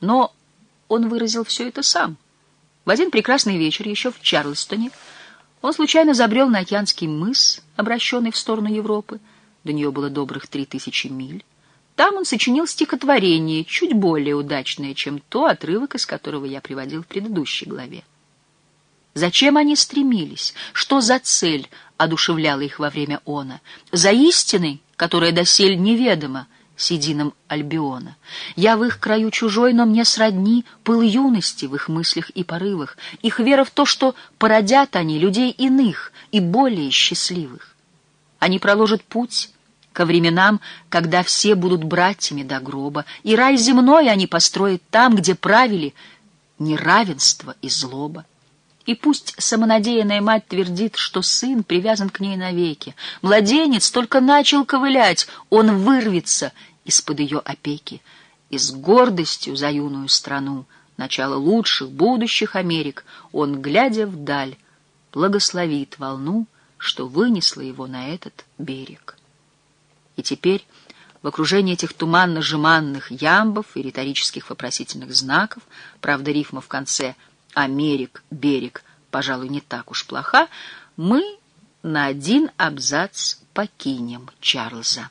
Но он выразил все это сам. В один прекрасный вечер, еще в Чарльстоне, он случайно забрел на океанский мыс, обращенный в сторону Европы. До нее было добрых три тысячи миль. Там он сочинил стихотворение, чуть более удачное, чем то, отрывок из которого я приводил в предыдущей главе. Зачем они стремились? Что за цель одушевляла их во время она? За истиной, которая досель неведома, сединам Альбиона. Я в их краю чужой, но мне сродни пыл юности в их мыслях и порывах, их вера в то, что породят они людей иных и более счастливых. Они проложат путь ко временам, когда все будут братьями до гроба, и рай земной они построят там, где правили неравенство и злоба. И пусть самонадеянная мать твердит, что сын привязан к ней навеки. Младенец только начал ковылять, он вырвется из-под ее опеки. И с гордостью за юную страну, начало лучших будущих Америк, он, глядя вдаль, благословит волну, что вынесла его на этот берег. И теперь в окружении этих туманно-жеманных ямбов и риторических вопросительных знаков, правда, рифма в конце «Америк», «берег», пожалуй, не так уж плоха, мы на один абзац покинем Чарльза.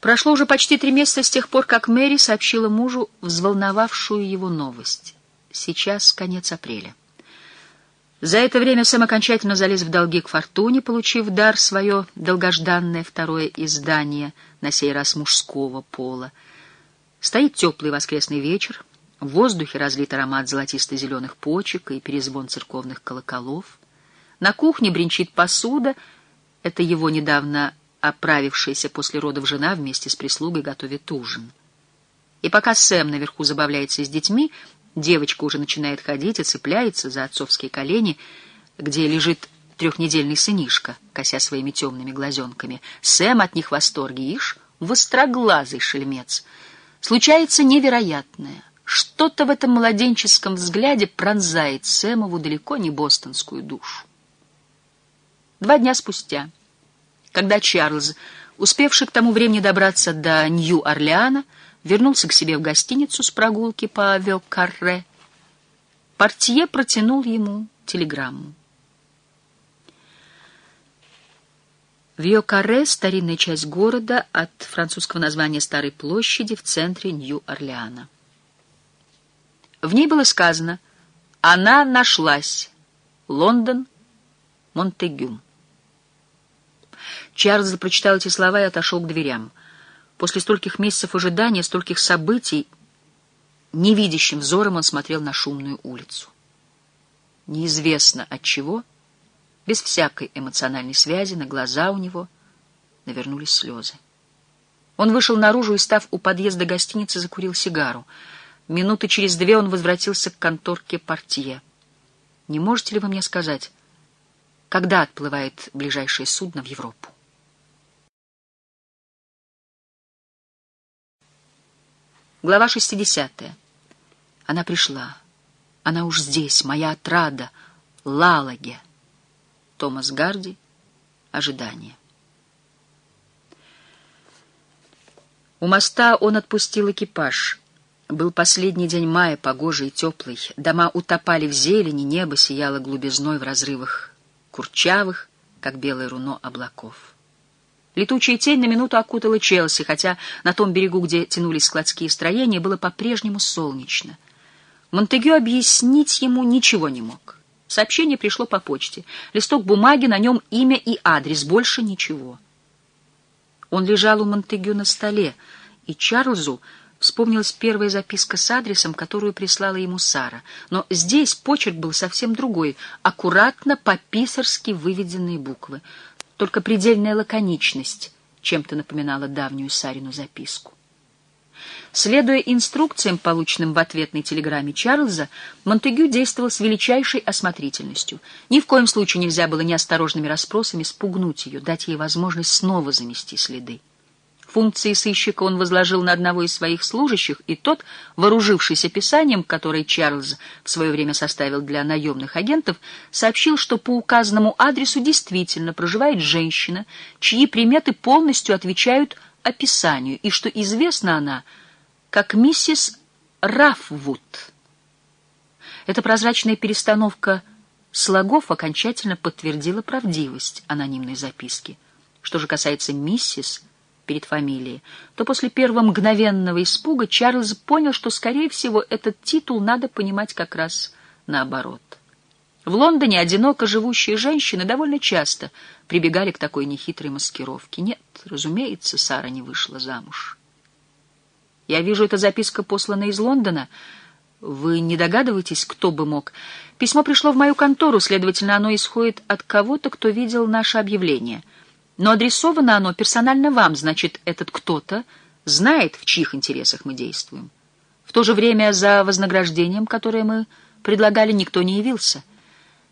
Прошло уже почти три месяца с тех пор, как Мэри сообщила мужу взволновавшую его новость. Сейчас конец апреля. За это время Сэм окончательно залез в долги к Фортуне, получив дар свое долгожданное второе издание, на сей раз мужского пола. Стоит теплый воскресный вечер, в воздухе разлит аромат золотисто-зеленых почек и перезвон церковных колоколов. На кухне бренчит посуда, это его недавно оправившаяся после родов жена вместе с прислугой готовит ужин. И пока Сэм наверху забавляется с детьми, девочка уже начинает ходить и цепляется за отцовские колени, где лежит трехнедельный сынишка, кося своими темными глазенками. Сэм от них в восторге, ишь, востроглазый шельмец. Случается невероятное. Что-то в этом младенческом взгляде пронзает Сэмову далеко не бостонскую душу. Два дня спустя когда Чарльз, успевший к тому времени добраться до Нью-Орлеана, вернулся к себе в гостиницу с прогулки по Вёкарре, портье протянул ему телеграмму. Вьё-Карре — старинная часть города от французского названия Старой площади в центре Нью-Орлеана. В ней было сказано «Она нашлась. Лондон, Монтегю». Чарльз прочитал эти слова и отошел к дверям. После стольких месяцев ожидания, стольких событий, невидящим взором он смотрел на шумную улицу. Неизвестно от чего, без всякой эмоциональной связи, на глаза у него навернулись слезы. Он вышел наружу и, став у подъезда гостиницы, закурил сигару. Минуты через две он возвратился к конторке портье. «Не можете ли вы мне сказать, когда отплывает ближайшее судно в Европу?» Глава 60. Она пришла. Она уж здесь, моя отрада, Лалаге. Томас Гарди. Ожидание. У моста он отпустил экипаж. Был последний день мая, погожий и теплый. Дома утопали в зелени, небо сияло глубизной в разрывах курчавых, как белое руно облаков. Летучая тень на минуту окутала Челси, хотя на том берегу, где тянулись складские строения, было по-прежнему солнечно. Монтегю объяснить ему ничего не мог. Сообщение пришло по почте. Листок бумаги, на нем имя и адрес, больше ничего. Он лежал у Монтегю на столе, и Чарльзу вспомнилась первая записка с адресом, которую прислала ему Сара. Но здесь почерк был совсем другой, аккуратно по-писарски выведенные буквы — только предельная лаконичность чем-то напоминала давнюю Сарину записку. Следуя инструкциям, полученным в ответной телеграмме Чарльза, Монтегю действовал с величайшей осмотрительностью. Ни в коем случае нельзя было неосторожными расспросами спугнуть ее, дать ей возможность снова замести следы. Функции сыщика он возложил на одного из своих служащих, и тот, вооружившись описанием, которое Чарльз в свое время составил для наемных агентов, сообщил, что по указанному адресу действительно проживает женщина, чьи приметы полностью отвечают описанию, и что известна она как миссис Рафвуд. Эта прозрачная перестановка слогов окончательно подтвердила правдивость анонимной записки. Что же касается миссис перед фамилией, то после первого мгновенного испуга Чарльз понял, что, скорее всего, этот титул надо понимать как раз наоборот. В Лондоне одиноко живущие женщины довольно часто прибегали к такой нехитрой маскировке. Нет, разумеется, Сара не вышла замуж. «Я вижу, эта записка послана из Лондона. Вы не догадываетесь, кто бы мог? Письмо пришло в мою контору, следовательно, оно исходит от кого-то, кто видел наше объявление». Но адресовано оно персонально вам, значит, этот кто-то знает, в чьих интересах мы действуем. В то же время за вознаграждением, которое мы предлагали, никто не явился.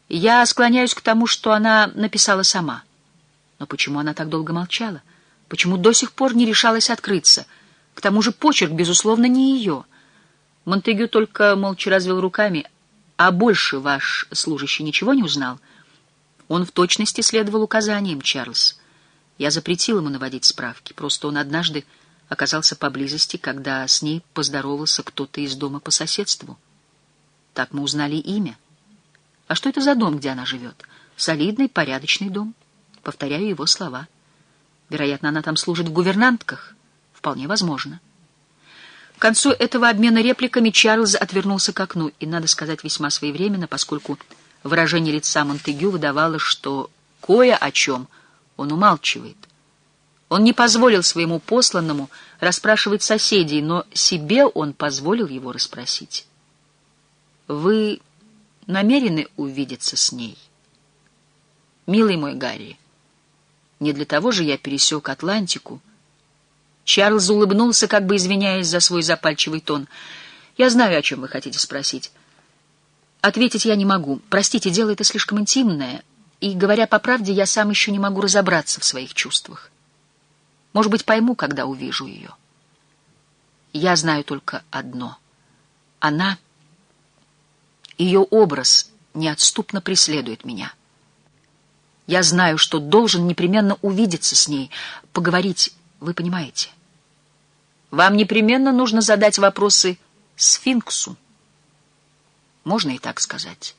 Я склоняюсь к тому, что она написала сама. Но почему она так долго молчала? Почему до сих пор не решалась открыться? К тому же почерк, безусловно, не ее. Монтегю только молча развел руками. А больше ваш служащий ничего не узнал? Он в точности следовал указаниям, Чарльз. Я запретил ему наводить справки, просто он однажды оказался поблизости, когда с ней поздоровался кто-то из дома по соседству. Так мы узнали имя. А что это за дом, где она живет? Солидный, порядочный дом. Повторяю его слова. Вероятно, она там служит в гувернантках. Вполне возможно. К концу этого обмена репликами Чарльз отвернулся к окну, и, надо сказать, весьма своевременно, поскольку выражение лица Монтегю выдавало, что кое о чем — он умалчивает. Он не позволил своему посланному расспрашивать соседей, но себе он позволил его расспросить. «Вы намерены увидеться с ней?» «Милый мой Гарри, не для того же я пересек Атлантику». Чарльз улыбнулся, как бы извиняясь за свой запальчивый тон. «Я знаю, о чем вы хотите спросить. Ответить я не могу. Простите, дело это слишком интимное, и, говоря по правде, я сам еще не могу разобраться в своих чувствах. Может быть, пойму, когда увижу ее. Я знаю только одно. Она, ее образ неотступно преследует меня. Я знаю, что должен непременно увидеться с ней, поговорить, вы понимаете. Вам непременно нужно задать вопросы сфинксу. Можно и так сказать.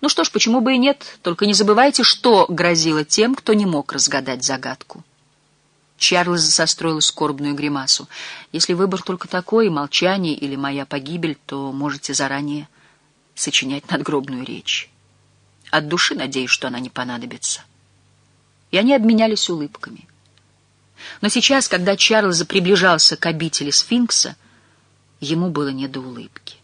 Ну что ж, почему бы и нет? Только не забывайте, что грозило тем, кто не мог разгадать загадку. Чарльз состроил скорбную гримасу. «Если выбор только такой, молчание или моя погибель, то можете заранее сочинять надгробную речь. От души надеюсь, что она не понадобится». И они обменялись улыбками. Но сейчас, когда Чарльз приближался к обители сфинкса, ему было не до улыбки.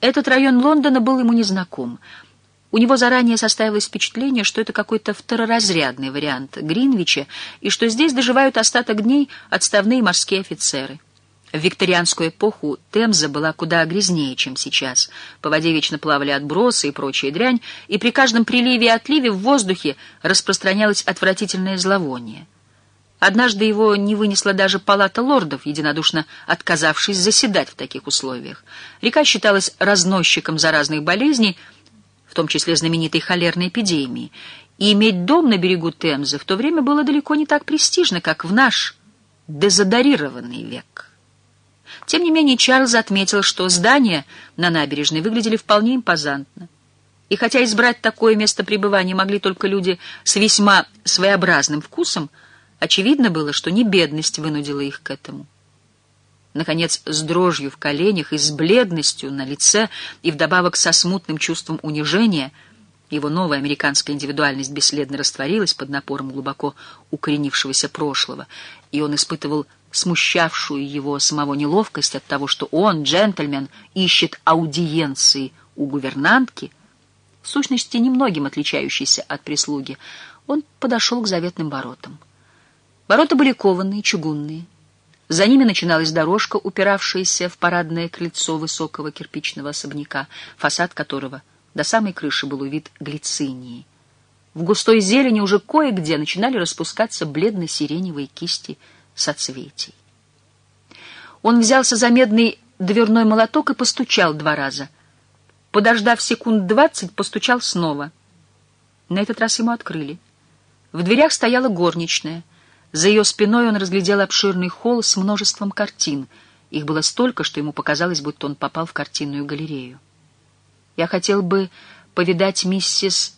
Этот район Лондона был ему незнаком — у него заранее составилось впечатление, что это какой-то второразрядный вариант Гринвича, и что здесь доживают остаток дней отставные морские офицеры. В викторианскую эпоху Темза была куда грязнее, чем сейчас. По воде вечно плавали отбросы и прочая дрянь, и при каждом приливе и отливе в воздухе распространялось отвратительное зловоние. Однажды его не вынесла даже палата лордов, единодушно отказавшись заседать в таких условиях. Река считалась разносчиком заразных болезней — в том числе знаменитой холерной эпидемии, и иметь дом на берегу Темзы в то время было далеко не так престижно, как в наш дезодорированный век. Тем не менее Чарльз отметил, что здания на набережной выглядели вполне импозантно. И хотя избрать такое место пребывания могли только люди с весьма своеобразным вкусом, очевидно было, что не бедность вынудила их к этому. Наконец, с дрожью в коленях и с бледностью на лице, и вдобавок со смутным чувством унижения, его новая американская индивидуальность бесследно растворилась под напором глубоко укоренившегося прошлого, и он испытывал смущавшую его самого неловкость от того, что он, джентльмен, ищет аудиенции у гувернантки, в сущности, немногим отличающейся от прислуги, он подошел к заветным воротам. Ворота были кованые, чугунные, за ними начиналась дорожка, упиравшаяся в парадное крыльцо высокого кирпичного особняка, фасад которого до самой крыши был увид глицинии. В густой зелени уже кое-где начинали распускаться бледно-сиреневые кисти соцветий. Он взялся за медный дверной молоток и постучал два раза. Подождав секунд двадцать, постучал снова. На этот раз ему открыли. В дверях стояла горничная — за ее спиной он разглядел обширный холл с множеством картин. Их было столько, что ему показалось, будто он попал в картинную галерею. «Я хотел бы повидать миссис